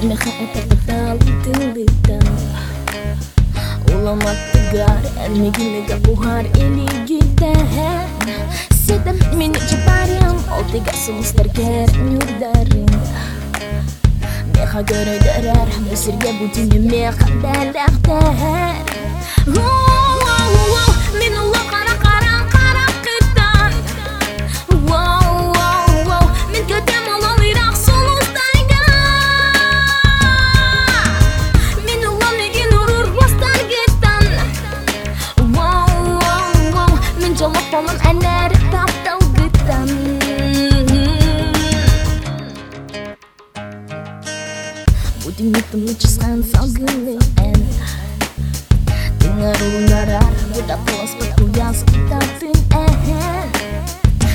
نجم خائف الظلام تلي ولما تقار أمي قلق أبوهار إلي جدها Sedem min ciparım Oldu gasım isterken yurdarım Meha göre dörer Mesirge bu dünyume kadar aktar Oh wow Min jolok olan ener taptal gittan Будем этому часам салгылы эн Dengar ulara Budak puas berkuyas Tapi ehen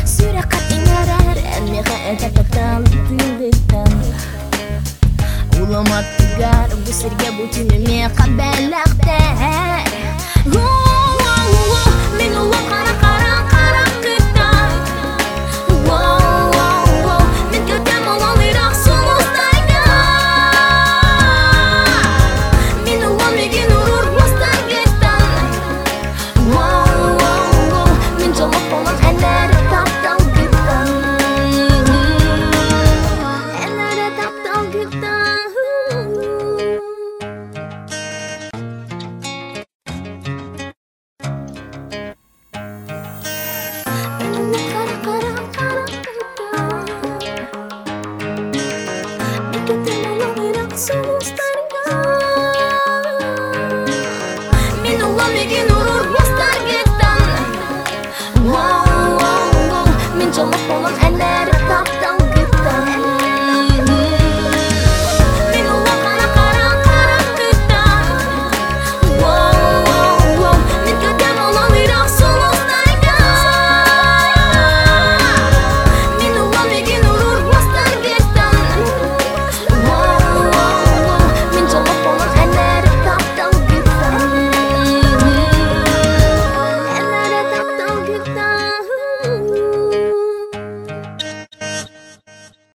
Sürakat inarar En meka eta petal Tilitan Ulamat tegar Bu sirge bütün somos tão